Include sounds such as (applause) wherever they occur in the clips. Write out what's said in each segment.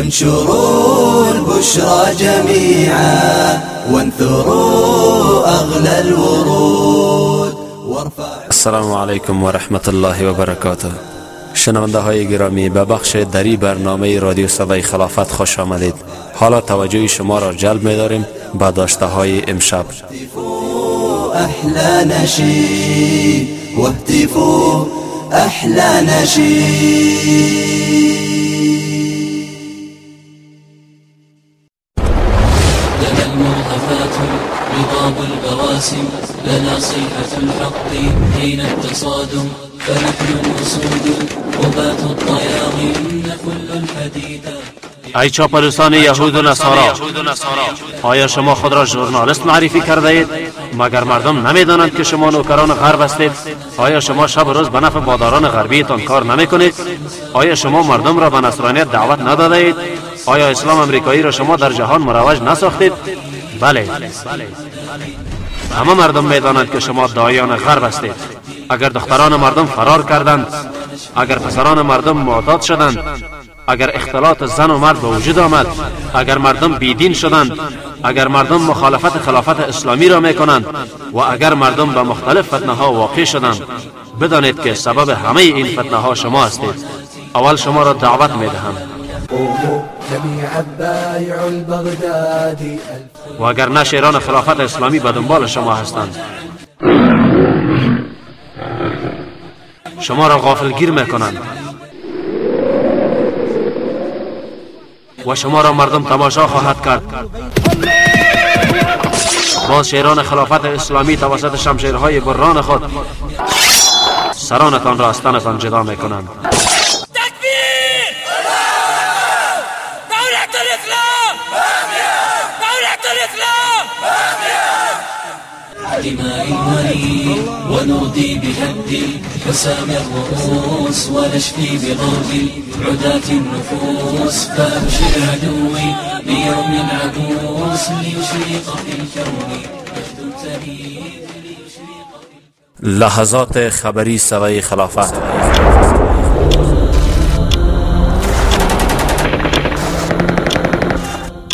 وانشروا البشرى جميعا وانثروا أغلى الورود. السلام علیکم و رحمت الله و برکاته شنونده های گرامی به بخش دری برنامه رادیو صدای خلافت خوش آمدید. حالا توجه شما را جلب می داریم به داشته های امشب احلى البواسم لنا صيحة الحق حين التصادم فنحن الأسود وبات الطياغين كل الحديد. ای چاپلوسان یهود و نصارا آیا شما خود را ژورنالیست معرفی کرده اید مگر مردم نمی‌دانند که شما نوکران غرب هستید؟ آیا شما شب و روز به نفع باداران غربیتان کار نمی کنید آیا شما مردم را به نصرانیت دعوت نداده اید آیا اسلام امریکایی را شما در جهان مروج نساختید؟ بله. همه مردم می‌دانند که شما دایان غرب هستید. اگر دختران مردم فرار کردند اگر پسران مردم معتاد شدند اگر اختلاط زن و مرد به وجود آمد اگر مردم بیدین شدند اگر مردم مخالفت خلافت اسلامی را می کنند و اگر مردم به مختلف فتنه ها واقع شدند بدانید که سبب همه این فتنه ها شما هستید. اول شما را دعوت می دهم و اگر نه شیران خلافت اسلامی به دنبال شما هستند. شما را غافلگیر می کنند و شما را مردم تماشا خواهد کرد. باز شیران خلافت اسلامی توسط شمشیرهای بران خود سرانتان را از تنتان جدا می دماء الوليد ونودي بهد حسام الرؤوس ونشفي بغرب عداة النفوس. فأبشر عدوي بيوم العبوس ليشرق في الكون لحظات خبری سوی خلافت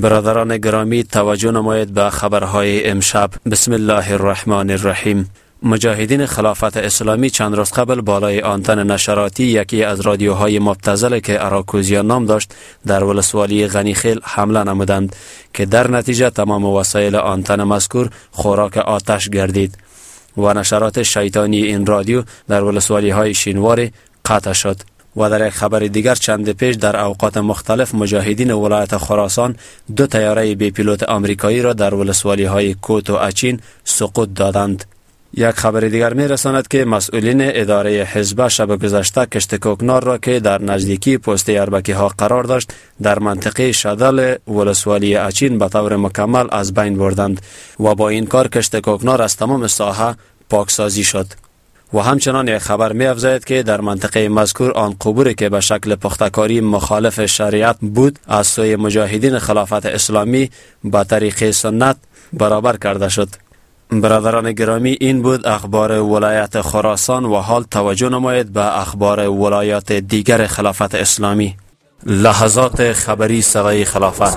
برادران گرامی توجه نمایید به خبرهای امشب. بسم الله الرحمن الرحیم. مجاهدین خلافت اسلامی چند روز قبل بالای آنتن نشراتی یکی از رادیوهای مبتزل که اراکوزیا نام داشت در ولسوالی غنیخیل حمله نمودند که در نتیجه تمام وسایل آنتن مذکور خوراک آتش گردید و نشرات شیطانی این رادیو در ولسوالی های شینواری قطع شد. و در یک خبر دیگر چند پیش در اوقات مختلف مجاهدین ولایت خراسان دو تیاره بی پیلوت آمریکایی را در ولسوالی های کوت و اچین سقوط دادند. یک خبر دیگر می رساند که مسئولین اداره حزب شب گذشته کشت کوکنار را که در نزدیکی پست اربکی ها قرار داشت در منطقه شدل ولسوالی اچین به طور مکمل از بین بردند و با این کار کشت کوکنار از تمام ساحه پاکسازی شد. و همچنان خبر می افزاید که در منطقه مذکور آن قبوری که به شکل پختکاری مخالف شریعت بود از سوی مجاهدین خلافت اسلامی به طریق سنت برابر کرده شد. برادران گرامی این بود اخبار ولایت خراسان و حال توجه نماید به اخبار ولایات دیگر خلافت اسلامی. لحظات خبری سوی خلافت.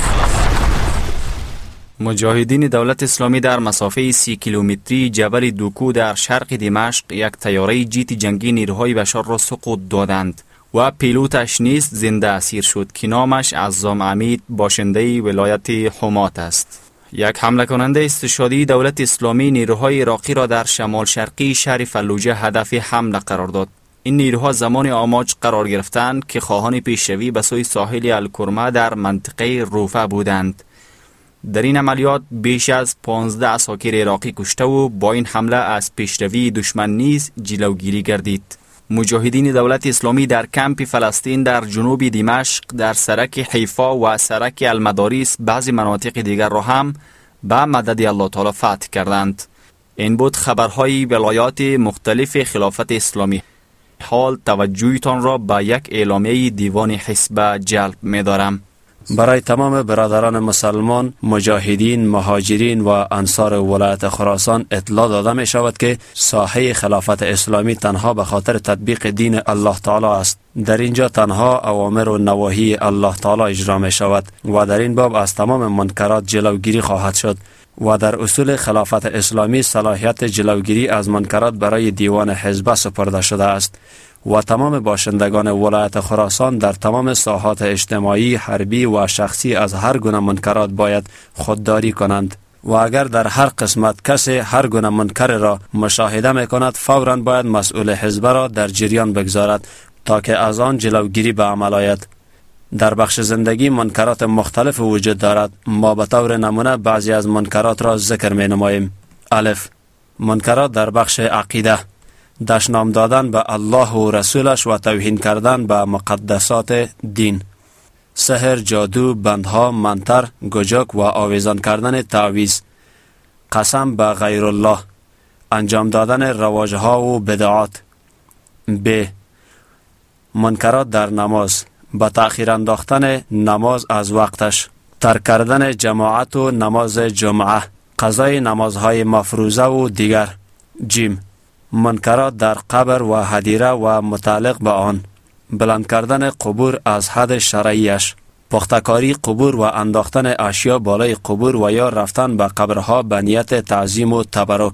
مجاهدین دولت اسلامی در مسافه سی کیلومتری جبل دوکو در شرق دمشق یک تیاره جیت جنگی نیروهای بشار را سقوط دادند و پیلوتش نیز زنده اسیر شد که نامش عزام عمید باشنده ولایت حمات است. یک حمله کننده استشادی دولت اسلامی نیروهای عراقی را در شمال شرقی شهر فلوجه هدف حمله قرار داد. این نیروها زمان آماج قرار گرفتند که خواهان پیشروی به سوی ساحل الکرمه در منطقه روفه بودند. در این عملیات بیش از 15 اساکر عراقی کشته و با این حمله از پیشروی دشمن نیز جلوگیری گردید. مجاهدین دولت اسلامی در کمپ فلسطین در جنوب دمشق در سرک حیفا و سرک المداریس بعضی مناطق دیگر را هم به مدد الله تعالی فتح کردند. این بود خبرهای ولایات مختلف خلافت اسلامی. حال توجهتان را به یک اعلامیه دیوان حسب جلب می دارم. برای تمام برادران مسلمان مجاهدین مهاجرین و انصار ولایت خراسان اطلاع داده می شود که ساحه خلافت اسلامی تنها به خاطر تطبیق دین الله تعالی است. در اینجا تنها اوامر و نواهی الله تعالی اجرا می شود و در این باب از تمام منکرات جلوگیری خواهد شد و در اصول خلافت اسلامی صلاحیت جلوگیری از منکرات برای دیوان حزب سپرده شده است. و تمام باشندگان ولایت خراسان در تمام ساحات اجتماعی، حربی و شخصی از هر گونه منکرات باید خودداری کنند. و اگر در هر قسمت کسی هر گونه منکر را مشاهده می کند فورا باید مسئول حزب را در جریان بگذارد تا که از آن جلوگیری به عمل آید. در بخش زندگی منکرات مختلف وجود دارد. ما به طور نمونه بعضی از منکرات را ذکر می نماییم الف. منکرات در بخش عقیده. دشنام دادن به الله و رسولش و توهین کردن به مقدسات دین. سحر جادو بندها منتر گجاک و آویزان کردن تعویز. قسم به غیر الله. انجام دادن رواجها و بدعات. ب. منکرات در نماز. به تأخیر انداختن نماز از وقتش. ترک کردن جماعت و نماز جمعه. قضای نمازهای مفروضه و دیگر. جیم. منکرات در قبر و هدیره و متعلق به آن. بلند کردن قبور از حد شرعیش. پختکاری قبور و انداختن اشیا بالای قبور و یا رفتن به قبرها به نیت تعظیم و تبرک.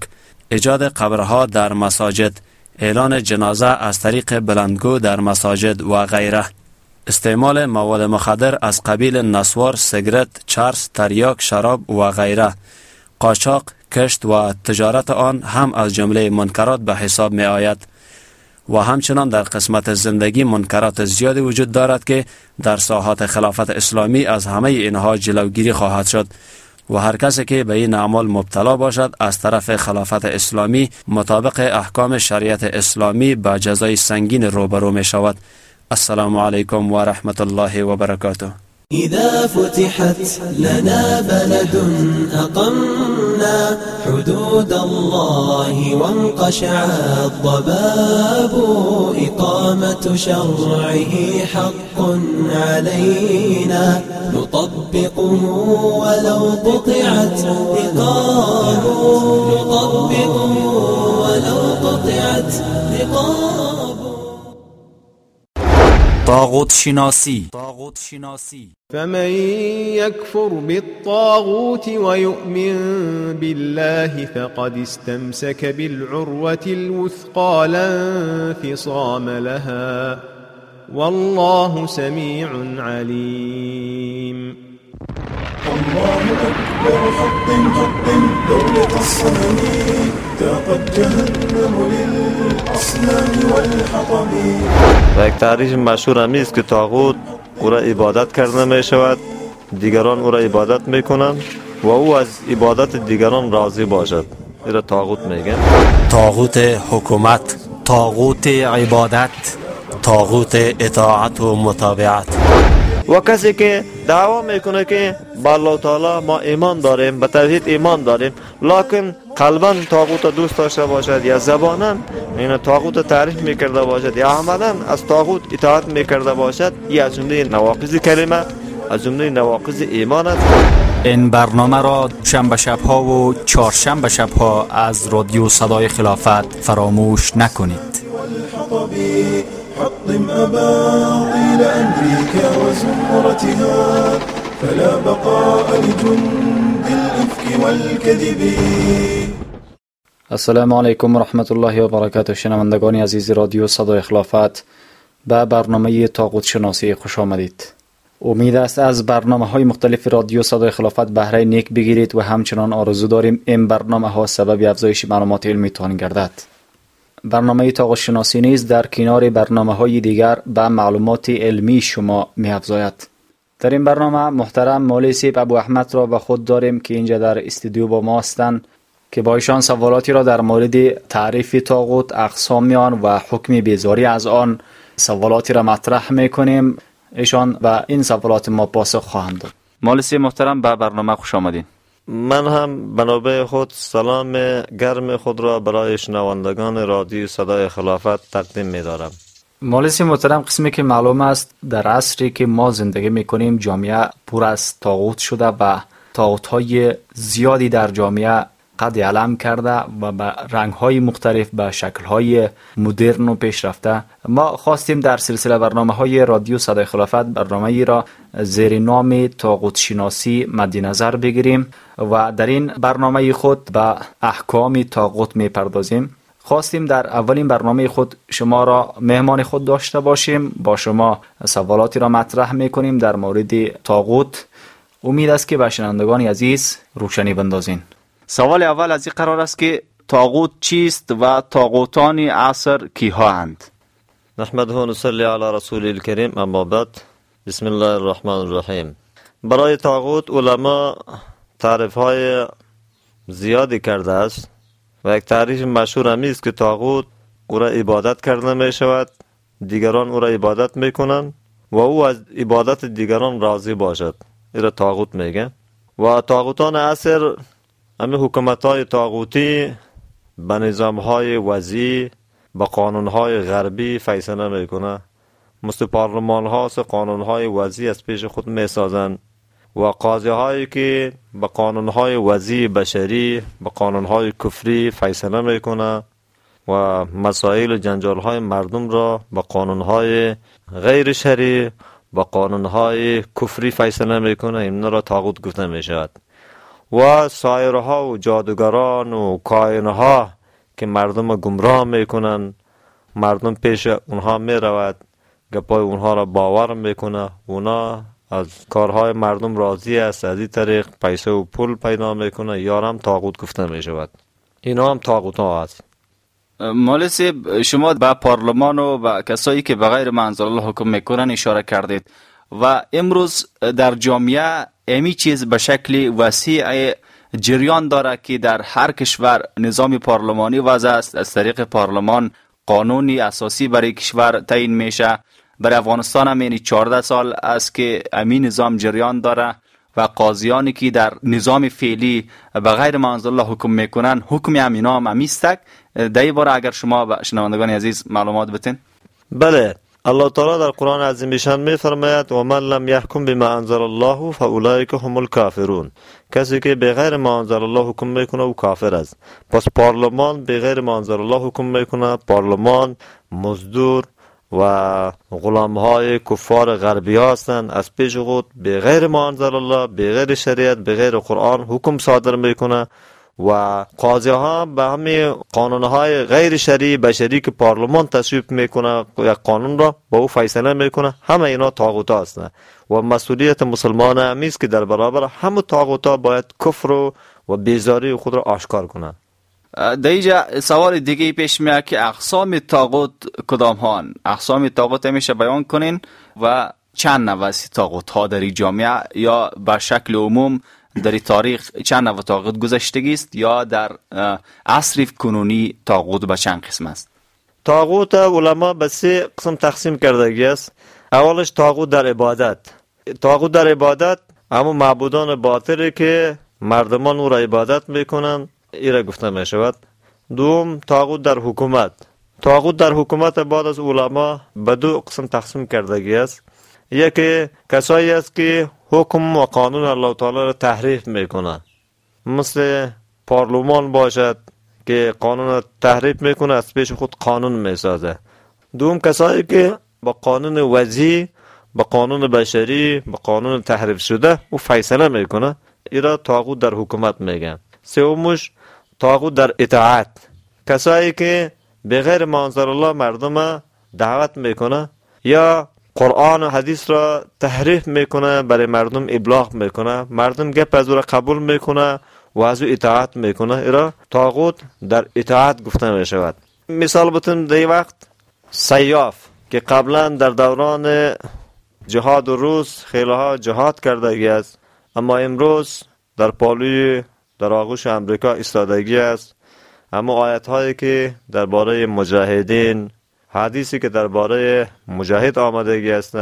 ایجاد قبرها در مساجد. اعلان جنازه از طریق بلندگو در مساجد و غیره. استعمال مواد مخدر از قبیل نسوار، سیگرت، چرس، تریاک، شراب و غیره. قاچاق، کشت و تجارت آن هم از جمله منکرات به حساب می آید و همچنان در قسمت زندگی منکرات زیادی وجود دارد که در ساحات خلافت اسلامی از همه اینها جلوگیری خواهد شد و هر کسی که به این اعمال مبتلا باشد از طرف خلافت اسلامی مطابق احکام شریعت اسلامی به جزای سنگین روبرو می شود السلام علیکم و رحمت الله و برکاته. إذا فتحت لنا بلد أقمنا حدود الله وانقشع الضباب إقامة شرعه حق علينا. نطبقه ولو قطعت رقاب نطبقه ولو قطعت رقاب طاغوت شناسی. طاغوت شناسی فمن يكفر بالطاغوت ويؤمن بالله فقد استمسك بالعروة الوثقى لا انفصام لها. والله سميع عليم. الله أكبر حطم حطم دولة الصنم و یک تعریف مشهور همی است که تاغوت او را عبادت کرده می شود. دیگران او را عبادت می کنند و او از عبادت دیگران راضی باشد. این را تاغوت میگن تاغوت حکومت طاغوت عبادت تاغوت اطاعت و متابعت. و کسی که دعوا می‌کنه که با الله تعالی ما ایمان داریم به توحید ایمان داریم لکن قلبا تاغوت دوست داشته باشد یا زبانا این تاغوت تعریف می‌کرده باشد یا عملا از تاغوت اطاعت می‌کرده باشد یا از جمله نواقض کلمه از جمله نواقض ایمان است این برنامه را شنبه شبها و چهارشنبه شبها از رادیو صدای خلافت فراموش نکنید والحطب حطم أباطيل أمريكا وزمرتها فلا بقاء لجند والكذب. السلام علیکم و رحمت الله و برکاته شنوندگان عزیز رادیو صدای خلافت به برنامه تاقود شناسی خوش آمدید. امید است از برنامه های مختلف رادیو صدای خلافت بهره نیک بگیرید و همچنان آرزو داریم این برنامه ها سبب افزایش معلومات علمی تان گردد. برنامه تاقود شناسی نیز در کنار برنامه های دیگر به معلومات علمی شما می افزاید در این برنامه محترم مولی سیب ابو احمد را به خود داریم که اینجا در استودیو با ما هستند که با ایشان سوالاتی را در مورد تعریف تاغوت اقسام آن و حکم بیزاری از آن سوالاتی را مطرح می‌کنیم. ایشان و این سوالات ما پاسخ خواهند داد. مالسی محترم به برنامه خوش آمدین. من هم بنابه خود سلام گرم خود را برای شنوندگان رادیو صدای خلافت تقدیم می دارم مالسی محترم قسمی که معلوم است در عصری که ما زندگی می کنیم جامعه پر از تاغوت شده و تاغوت های زیادی در جامعه قد علم کرده و به رنگ های مختلف به شکل های مدرن و پیشرفته ما خواستیم در سلسله برنامه های رادیو صدای خلافت برنامه ای را زیر نام تاقوت شناسی مد نظر بگیریم و در این برنامه خود به احکام تاقوت می پردازیم خواستیم در اولین برنامه خود شما را مهمان خود داشته باشیم. با شما سوالاتی را مطرح می کنیم در مورد تاقوت امید است که به شنوندگان عزیز روشنی بندازین. سوال اول از این قرار است که تاغوت چیست و تاغوتان عصر کیها اند نحمده و نصلی علی رسول الکریم. اما بعد بسم الله الرحمن الرحیم. برای تاغوت علما تعریف های زیادی کرده است. و یک تعریف مشهور همی است که تاغوت او را عبادت کرده می شود دیگران او را عبادت می کنند و او از عبادت دیگران راضی باشد. این را تاغوت میگه. و تاغوتان عصر همه حکومت های تاغوتی به نظام های وزی به قانون های غربی فیصله می‌کنه مثل پارلمان ها قانون های وزی از پیش خود می سازن و قاضی هایی که به قانون های وزی بشری به قانون های کفری فیصله می‌کنه و مسائل جنجال های مردم را به قانون های غیر شری به قانون های کفری فیصله می‌کنه. این را تاغوت گفته می شود و سایرها و جادوگران و کائنها که مردم گمراه می‌کنن مردم پیش اونها می رود گپای اونها را باور می‌کنه. اونا از کارهای مردم راضی است. از این طریق پیسه و پول پیدا می‌کنه. یارم تاغوت گفته می شود اینا هم تاغوت ها هست مالسی شما به پارلمان و به کسایی که به غیر منزل الله حکم می‌کنن اشاره کردید. و امروز در جامعه امی چیز به شکل وسیع جریان داره که در هر کشور نظام پارلمانی وضع است. از طریق پارلمان قانونی اساسی برای کشور تعیین میشه. برای افغانستان هم یعنی 14 سال است که امین نظام جریان داره و قاضیانی که در نظام فعلی به غیر الله حکم می‌کنن حکم امینا هم امیستک در بار اگر شما به شنوندگان عزیز معلومات بتین. بله الله تعالی در قرآن عظیم می میفرماید و من لم یحکم بما انزل الله فاولئک هم الکافرون. کسی که به غیر الله حکم می‌کنه او کافر است. پس پارلمان به غیر الله حکم می‌کنه پارلمان مزدور و غلام های کفار غربی هستند. از پیش خود به غیر ما الله به غیر شریعت به غیر قرآن حکم صادر می‌کنه و قاضی ها به همین قانون های غیر شرعی بشری که پارلمان تصویب می‌کنه. یک قانون را با او فیصله می‌کنه. همه اینا طاغوت هستند. و مسئولیت مسلمان همیست که در برابر همه طاغوت ها باید کفر و بیزاری خود را آشکار کنند. در اینجا سوال دیگه پیش میاد که اقسام تاغوت کدام هان اقسام تاغوت میشه بیان کنین و چند نوع تاغوت ها در جامعه؟ یا به شکل عموم در تاریخ چند نوع تاغوت گذشتگی است یا در عصر کنونی تاغوت به چند قسم است؟ تاغوت علما به سه قسم تقسیم کردگی است. اولش تاغوت در عبادت. تاغوت در عبادت اما معبودان باطلی که مردمان او را عبادت می‌کنند. را گفته می شود دوم تاغوت در حکومت تاغوت در حکومت بعد از علما به دو قسم تقسیم کردگی است یکی کسایی است که حکم و قانون الله تعالی را تحریف می‌کنه مثل پارلمان باشد که قانون را تحریف می‌کنه از پیش خود قانون می‌سازه دوم کسایی که با قانون وضعی با قانون بشری با قانون تحریف شده او فیصله می‌کنه ایرا تاغوت در حکومت میگن سومش تاغوت در اطاعت. کسایی که بغیر منظر الله مردم دعوت می‌کنه یا قرآن و حدیث را تحریف می‌کنه برای مردم ابلاغ می‌کنه مردم گپ از را قبول می‌کنه و از او اطاعت می‌کنه ایرا تاغوت در اطاعت گفته می‌شود. مثال بتون در وقت سیاف که قبلا در دوران جهاد و روز خیلی ها جهاد کرده است اما امروز در پالوی در آغوش امریکا استادگی است. اما آیت هایی که درباره مجاهدین حدیثی که درباره مجاهد آمدگی است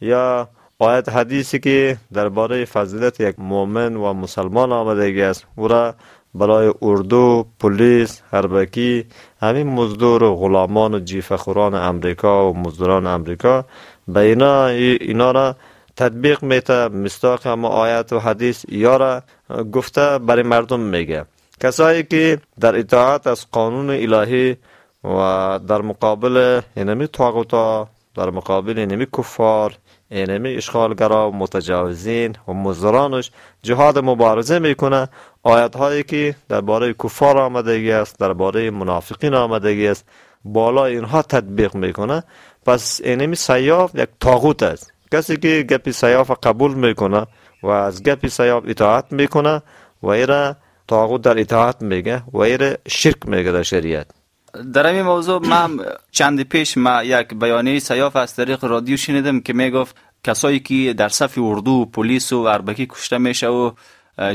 یا آیت حدیثی که درباره فضیلت یک مؤمن و مسلمان آمدگی است او را برای اردو، پلیس، هربکی همین مزدور و غلامان و جیفخوران امریکا و مزدوران امریکا به اینا, اینا را تطبیق میته مستاق همه آیت و حدیث یا را گفته برای مردم میگه. کسایی که در اطاعت از قانون الهی و در مقابل اینمی طاقوتا در مقابل اینمی کفار اینمی اشغالگرا و متجاوزین و مزدرانش جهاد مبارزه می‌کنه. آیت هایی که درباره کفار آمدگی است درباره منافقین آمدگی است بالا اینها تطبیق می‌کنه. پس اینمی سیاف یک طاغوت است. کسی که گپی سیاف قبول می‌کنه و از گپی سیاف اطاعت می‌کنه و ایره طاغوت در اطاعت میگه و ایره شرک میگه در شریعت. در این موضوع من چند پیش ما یک بیانیه سیاف از طریق رادیو شنیدم که می‌گفت کسایی که در صف اردو پلیس و اربکی کشته میشه و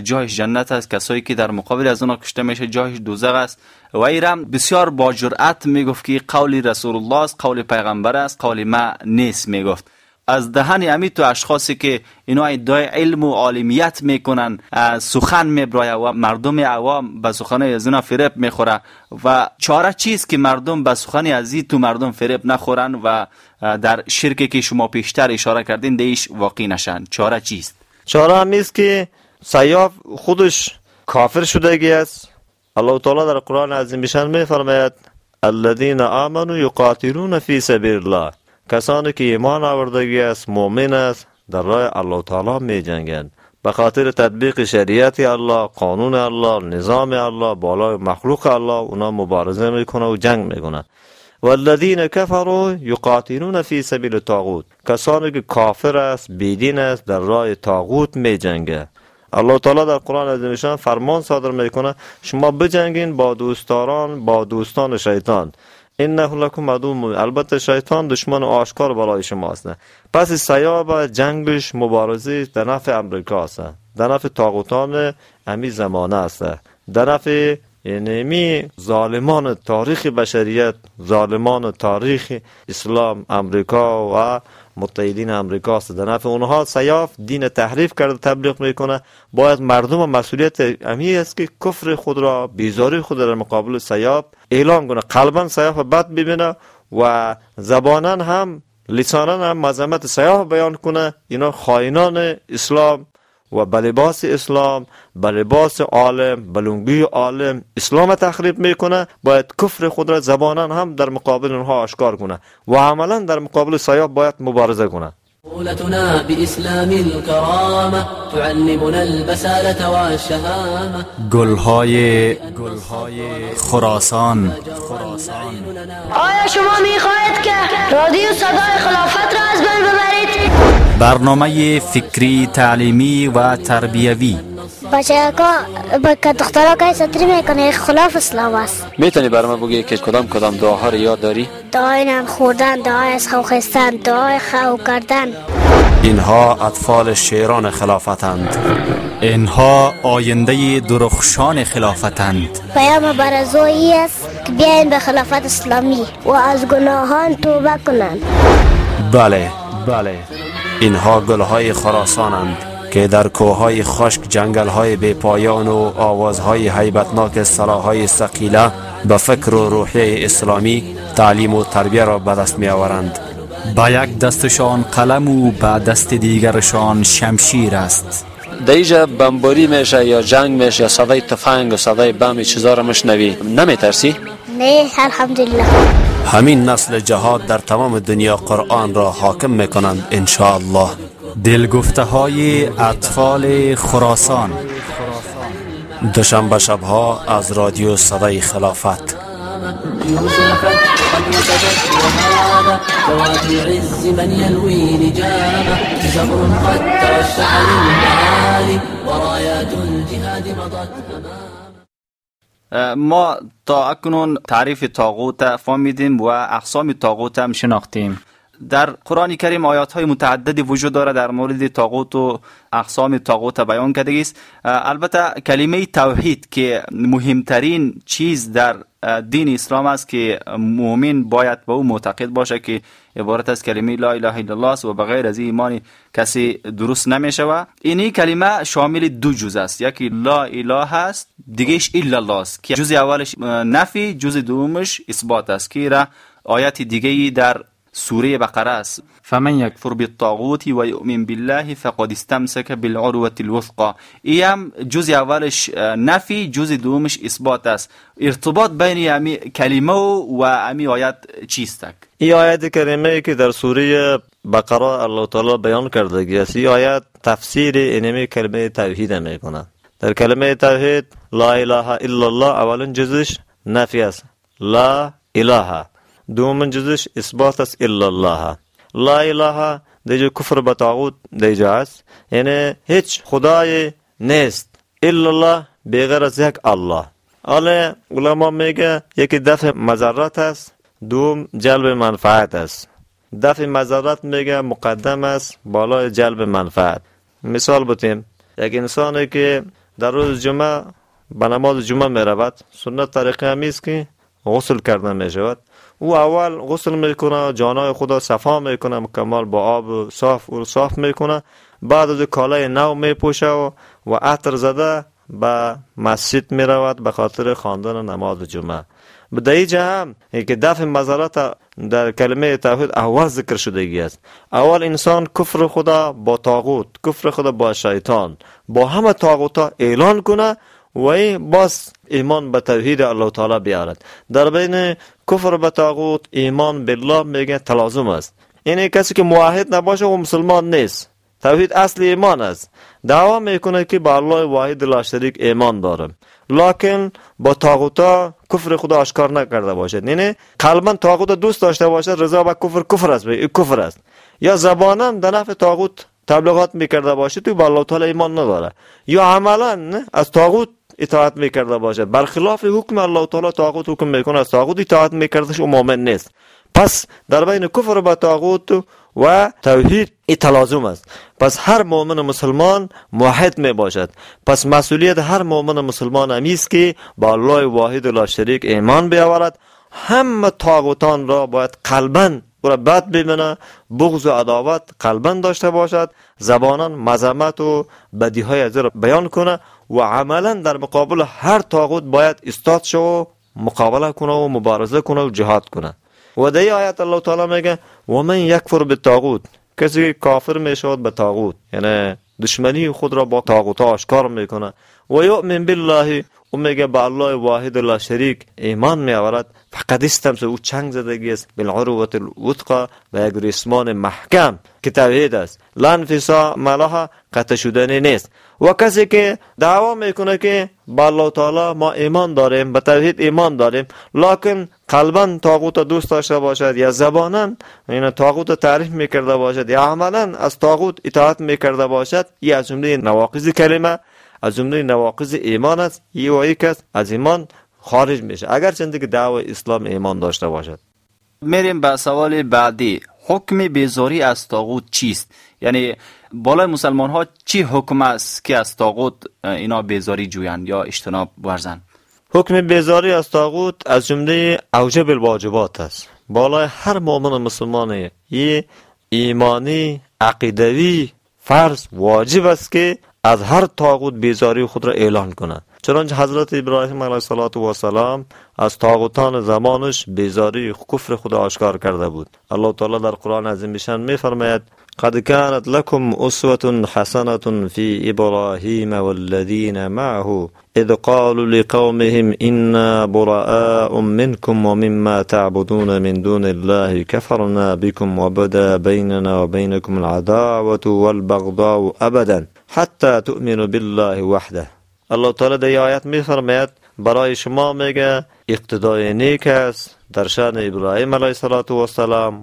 جایش جنت است کسایی که در مقابل از اونا کشته میشه جایش دوزخ است. و ایرم بسیار با جرأت می‌گفت که قول رسول الله است قول پیغمبر است قول ما نیست می‌گفت. از دهن امی تو اشخاصی که اینا ادعای علم و عالمیت می‌کنن سخن میبرایه و مردم عوام به سخن از اینا فریب می‌خوره و چاره چیست که مردم به سخن از تو مردم فریب نخورن و در شرکی که شما پیشتر اشاره کردین دیش واقع نشن؟ چاره چیست؟ چاره همیست که سیاف خودش کافر شده است. الله تعالی در قرآن عظیم میفرماید الذين آمنوا يقاتلون في سبيل الله. کسانی که ایمان آوردگی است مؤمن است در راه الله تعالی می جنگند به خاطر تطبیق شریعت الله قانون الله نظام الله بالای مخلوق الله اونا مبارزه می‌کنه و جنگ می‌کنه. والذین کفروا یقاتلون فی سبیل الطاغوت. کسانی که کافر است بیدین است در راه طاغوت می جنگه الله تعالی در قرآن عظیمشان فرمان صادر می‌کنه شما بجنگین با دوستاران با دوستان شیطان. انه لکم عدو البته شیطان دشمن آشکار برای شما است پس سیاب جنگش مبارزه در نفع امریکا است. در نفع طاغوتان امی زمانه است. در نفع یعنی ظالمان تاریخ بشریت ظالمان تاریخ اسلام امریکا و متحدین امریکا است. در نفع اونها سیاف دین تحریف کرده تبلیغ می‌کنه. باید مردم مسئولیت امی است که کفر خود را بیزاری خود در مقابل سیاف اعلام کنه. قلبا سیاف بد ببینه و زبانا هم لسانا هم مذمت سیاف بیان کنه. اینا خائنان اسلام و به لباس اسلام به لباس عالم به لنگی عالم اسلام تخریب می‌کنه. باید کفر خود را زبانا هم در مقابل اونها آشکار کنه و عملا در مقابل سیاب باید مبارزه کنه. طفولتنا بإسلام الكرامة تعلمنا البسالة والشهامة. گلهای خراسان. آیا شما می‌خواهید که رادیو صدای خلافت را از بین ببرید؟ برنامه فکری تعلیمی و تربیوی. بچه با که دخترها که سطری می‌کنه خلاف اسلام است. می‌تونی برای من بگی که کدام کدام دعاها رو یاد داری؟ دعای نان خوردن دعای از خو خستن دعای خو کردن. اینها اطفال شیران خلافتند. اینها آینده درخشان خلافتند. پیام برزویی است که بیاین به خلافت اسلامی و از گناهان توبه کنند بله بله. اینها گلهای خراسانند که در کوههای خشک جنگلهای بپایان و آوازهای حیبتناک سلاحهای سقیله به فکر و روحیه اسلامی تعلیم و تربیه را به دست می آورند با یک دستشان قلم و به دست دیگرشان شمشیر است. دیجا بمباری میشه یا جنگ میشه یا صدای تفنگ و صدای بم چیزا را مشنوی. نمی ترسی؟ نه الحمدلله. همین نسل جهاد در تمام دنیا قرآن را حاکم می‌کنند انشاءالله. دلگفته های اطفال خراسان. دوشنبه شبها از رادیو صدای خلافت. (laughs) ما تا اکنون تعریف تاغوت فهمیدیم و اقسام تاغوت هم شناختیم. در قرآن کریم آیات های متعددی وجود داره در مورد تاغوت و اقسام تاغوت بیان کرده است. البته کلمه توحید که مهمترین چیز در دین اسلام است که مؤمن باید به او معتقد باشه که عبارت از کلمه لا اله الا الله است و بغیر از ایمان کسی درست نمی اینی کلمه شامل دو جز است. یکی لا اله است دیگهش الا الله است. که جز اولش نفی جز دومش اثبات است. که را آیت دیگه در سوره بقرة است فمن یکفر بالطاغوت و یؤمن بالله فقد استمسک بالعروة الوثقا ایم جز أولش نفی جز دومش إثبات است. ارتباط بین امی کلمه و امی آیت چیست این آیت کریمه که در سوره بقرة الله تعالی بیان کرده است این آیت تفسیر اینمی کلمه توحید میکنه در کلمه توحید لا إله إلا الله اولین جزش نفی است. لا إله. دومن جزش اثبات است الا الله لا اله دیجا کفر به طاغوت دیجا یعنی هیچ خدای نیست. الا الله بغیر از یک الله. حالا علما میگه یکی دفع مذرات است دوم جلب منفعت است. دفع مذرات میگه مقدم است بالای جلب منفعت. مثال بتیم. یک انسانی که در روز جمعه به نماز جمعه می رود سنت طریقه همی است که غسل کرده می شود او اول غسل می‌کنه جانای خدا صفا می‌کنه مکمل با آب صاف و صاف می‌کنه. بعد از کالای نو میپوشه و, و عطر زده به مسجد می‌رود به خاطر خواندن نماز جمعه. به اینجا هم که دفع مزارات در کلمه توحید اول ذکر شدگی است. اول انسان کفر خدا با تاغوت کفر خدا با شیطان. با همه تاغوت اعلان کنه و باز ایمان به توحید الله تعالی بیارد. در بین کفر به تاغوت ایمان بالله میگه تلازم است. یعنی کسی که موحد نباشه و مسلمان نیست. توحید اصل ایمان است. دعوا می‌کنه که با الله واحد لا شریک ایمان دارم. لکن با تاغوتا کفر خدا آشکار نکرده باشد. یعنی قلبا تاغوت دوست داشته باشد رضا به کفر کفر است کفر است. یا زبانا در نفع تاغوت تبلیغات می‌کرده باشه تو با الله تعالی ایمان نداره یا عملا از تاغوت اطاعت می‌کرده باشه برخلاف حکم الله تعالی تاغوت حکم می‌کنه از تاغوت اطاعت میکردش او مؤمن نیست پس در بین کفر با تاغوت و توحید ای است پس هر مؤمن مسلمان موحد می باشد پس مسئولیت هر مؤمن مسلمان امیست که با الله واحد لا شریک ایمان بیاورد همه تاغوتان را باید قلبا او را بد ببینه بغض و عداوت قلبا داشته باشد زبانا مذمت و بدی های از بیان کنه و عملا در مقابل هر تاغوت باید استاد شو و مقابله کنه و مبارزه کنه و جهاد کنه و در آیت الله تعالی میگه و من یکفر تاغوت کسی کافر می‌شود به تاغوت یعنی دشمنی خود را با تاغوت آشکار می‌کنه و یؤمن بالله او میگه به الله واحد لا شریک ایمان میآورد. فقط استمس او چنگ زدگی است. بالعروت الوثقا و یک ریسمان محکم. که توحید است. لانفسا ملاها قطع شدنی نیست. و کسی که دعوا می‌کنه که با الله تعالی ما ایمان داریم به توحید ایمان داریم لکن قلبا تاغوت دوست داشته باشد یا زبانا این تاغوت تعریف می‌کرده باشد یا عملا از تاغوت اطاعت می‌کرده باشد یا از جمله نواقض کلمه از جمله نواقض ایمان است یه و کس از ایمان خارج میشه. اگر چنده که دعوه اسلام ایمان داشته باشد. میریم به سوال بعدی. حکم بیزاری از تاغوت چیست؟ یعنی بالای مسلمان ها چی حکم است که از تاغوت اینا بیزاری جویند یا اجتناب ورزند حکم بیزاری از تاغوت از جمله اوجب الواجبات است. بالای هر مؤمن مسلمان یه ایمانی عقیدوی فرض واجب است که از هر تاغوت بیزاری خود را اعلان کند. چنانچه حضرت ابراهیم علیه السلام از تاغوتان زمانش بیزاری کفر خود آشکار کرده بود. الله تعالی در قرآن عظیم بشن میفرماید قد كانت لكم أسوة حسنة في إبراهيم والذين معه إذ قالوا لقومهم إنا براء منكم ومما تعبدون من دون الله كفرنا بكم وبدا بيننا وبينكم العداوة والبغضاء أبدا حتی تؤمنوا بالله وحده. الله تعالی در آیت می برای شما میگه اقتدای نیک است در شان ابراهیم علیه الصلاة و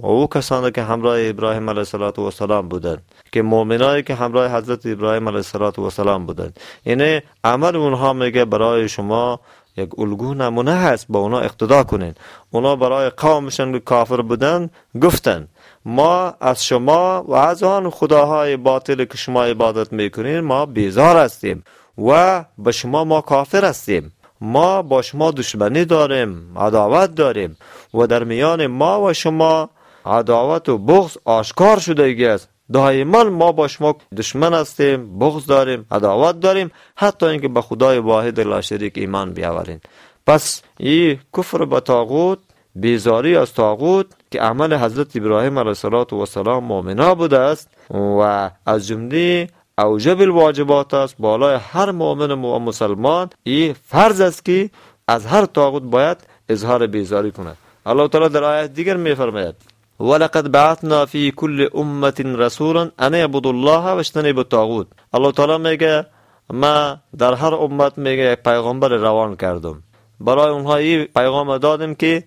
و او کسانی که همراه ابراهیم علیه الصلاة و بودند که مؤمنایی که همراه حضرت ابراهیم علیه الصلاة و بودند. یعنی عمل اونها میگه برای شما یک الگو نمونه هست با اونا اقتدا کنین. اونا برای قومشان که کافر بودن گفتن. ما از شما و از آن خداهای باطل که شما عبادت می‌کنین ما بیزار هستیم و به شما ما کافر هستیم. ما با شما دشمنی داریم عداوت داریم و در میان ما و شما عداوت و بغض آشکار شده است دائما ما با شما دشمن هستیم بغض داریم عداوت داریم حتی اینکه به خدای واحد لا شریک ایمان بیاورین. پس این کفر به تاغوت بیزاری از تاغوت که عمل حضرت ابراهیم علیه السلام مؤمنا بوده است و از جمله اوجب الواجبات است. بالای هر مؤمن و مسلمان این فرض است که از هر تاغوت باید اظهار بیزاری کند. الله تعالی در آیت دیگر میفرماید ولقد بعثنا فی کل امت رسولا ان یعبدوا الله و الطاغوت. الله تعالی میگه ما در هر امت میگه یک پیغمبر روان کردم. برای اونها این پیغام دادم که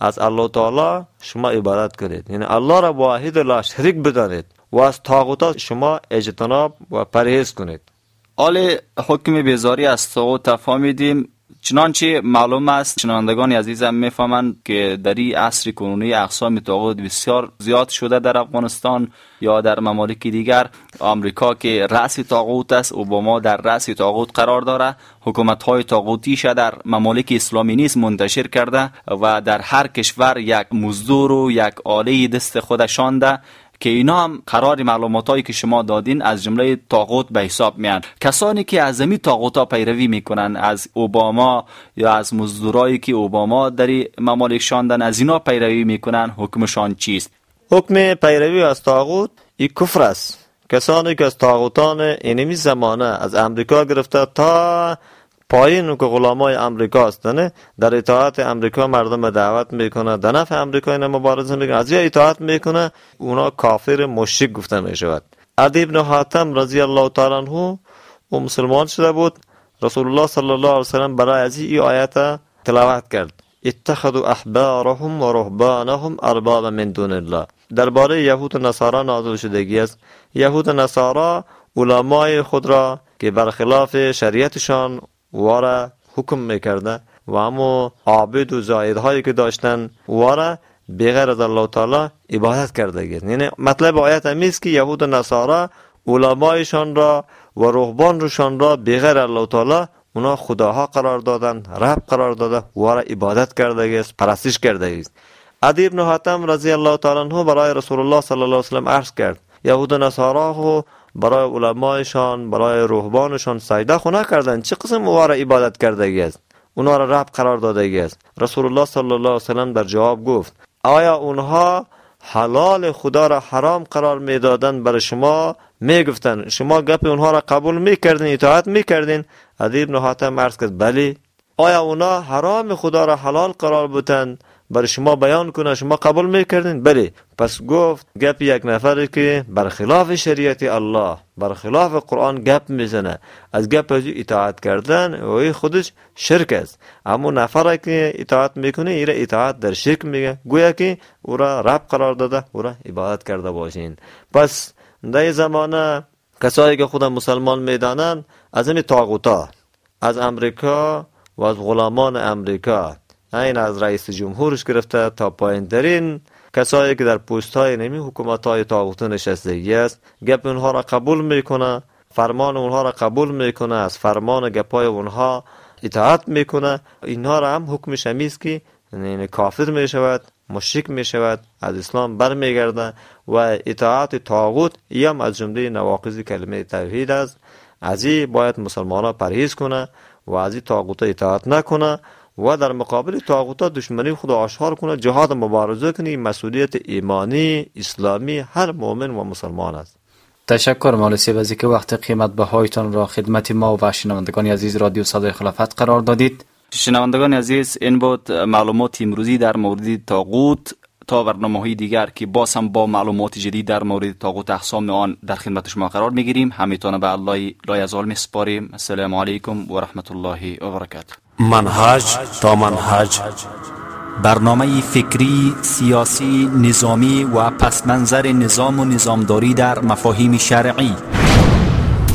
از الله تعالی شما عبادت کنید یعنی الله را واحد لا شریک بدانید. و از طاغوت شما اجتناب و پرهیز کنید. حال حکم بیزاری از طاغوت فهمیدیم چنانچه معلوم است شنوندگان عزیزم می‌فهمند که در این عصر کنونی اقسام طاغوت بسیار زیاد شده در افغانستان یا در ممالک دیگر. آمریکا که رأس طاغوت است اوباما در رأس طاغوت قرار داره. حکومت های طاغوتیش در ممالک اسلامی نیز منتشر کرده و در هر کشور یک مزدور و یک آله دست خودشانده که اینا هم قرار معلومات هایی که شما دادین از جمله تاغوت به حساب میان. کسانی که از زمین تاغوت ها پیروی می‌کنن از اوباما یا از مزدورایی که اوباما در ممالک شاندن از اینا پیروی می‌کنن حکمشان چیست؟ حکم پیروی از تاغوت این کفر است. کسانی که از تاغوتان اینمی زمانه از امریکا گرفته تا پایین که غلامای امریکا هستن در اطاعت امریکا مردم دعوت می‌کنه. در نفع امریکا این مبارزه می‌کنه از اطاعت می‌کنه اونا کافر مشرک گفته می‌شود. عدی ابن حاتم رضی الله تعالی عنه او مسلمان شده بود. رسول الله صلی الله علیه وسلم برای از این آیت تلاوت کرد. اتخذوا احبارهم و رهبانهم اربابا من دون الله. درباره یهود و نصارا نازل شدگی است. یهود و نصارا علمای خود را که برخلاف شریعتشان واره حکم می‌کرده و اما عابد و زایدهایی که داشتن واره بغیر از الله تعالی عبادت کرده گید یعنی مطلب آیت همیست که یهود و نصارا علمایشان را و روشان را بغیر الله تعالی اونا خداها قرار دادن رب قرار داده واره عبادت کرده است پرستش کرده است عدی ابن رضی الله تعالی عنه برای رسول الله صلی الله علیه وسلم عرض کرد یهود و نصارا برای علمایشان برای روحبانشان سجده خونه کردن چه قسم را عبادت کرده است اونا را رب قرار داده است رسول الله صلی الله علیه وسلم در جواب گفت آیا اونها حلال خدا را حرام قرار می‌دادند بر شما می‌گفتن شما گپ اونها را قبول می‌کردین اطاعت می‌کردین ادیب نحاتم عرض کرد بلی آیا اونا حرام خدا را حلال قرار بودند بر شما بیان کنه شما قبول می‌کردین؟ بله. پس گفت گپ یک نفر که برخلاف شریعت الله برخلاف قرآن گپ می‌زنه. از گپ از اطاعت کردن و خودش شرک است. اما نفر که اطاعت می‌کنه ایره اطاعت در شرک میگه. گویا که او را رب قرار داده او را عبادت کرده باشین. پس در زمانه کسایی که خود مسلمان می‌دانند از این تاغوتا از امریکا و از غلامان امریکا این از رئیس جمهورش گرفته تا پایین ترین کسایی که در پوست های نمی حکومت های تاغوت نشستگی است گپ اونها را قبول می‌کنه فرمان اونها را قبول می‌کنه از فرمان گپای اونها اطاعت می‌کنه. اینها را هم حکمش همیست که یعنی کافر می شود مشرک می شود از اسلام برمیگرده و اطاعت تاغوت هم از جمله نواقض کلمه توحید است. از این باید مسلمان ها پرهیز کنه و از این تاغوت اطاعت نکنه. و در مقابل طاغوت دشمنی خود آشکار کنه جهاد مبارزه کنی مسئولیت ایمانی اسلامی هر مؤمن و مسلمان است. تشکر مولوی بازی که وقت قیمت به هایتان را خدمت ما و شنوندگان عزیز رادیو صدای خلافت قرار دادید. شنوندگان عزیز این بود معلومات امروزی در مورد تاغوت تا برنامه های دیگر که باز هم با معلومات جدید در مورد تاغوت اقسام آن در خدمت شما قرار می‌گیریم. همیتان به الله لایزال میسپاریم السلام علیکم و رحمت الله و برکاته. منهج تا منهج. برنامه فکری، سیاسی، نظامی و پسمنظر نظام و نظامداری در مفاهیم شرعی.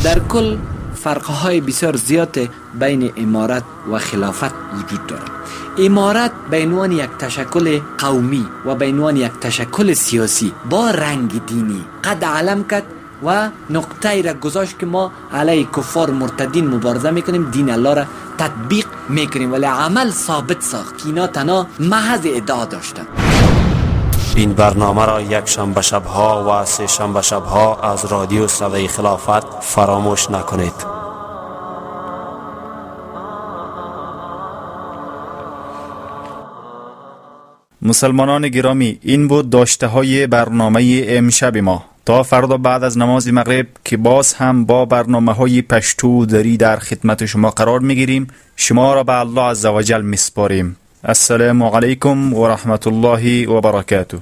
در کل فرقهای بسیار زیاد بین امارت و خلافت وجود دارد. امارت به عنوان یک تشکل قومی و به عنوان یک تشکل سیاسی با رنگ دینی قد علم کرد و نقطه ای را گذاشت که ما علیه کفار مرتدین مبارزه می‌کنیم دین الله را تطبیق می‌کنیم. ولی عمل ثابت ساخت. که اینا تنها محض ادعا داشتن. این برنامه را یک شنبه شبها و سه شنبه شبها از رادیو صدای خلافت فراموش نکنید. مسلمانان گرامی این بود داشته های برنامه امشب ما. تا فردا بعد از نماز مغرب که باز هم با برنامه های پشتو دری در خدمت شما قرار می گیریم شما را به الله عزوجل می سپاریم السلام علیکم و رحمت الله و برکاته.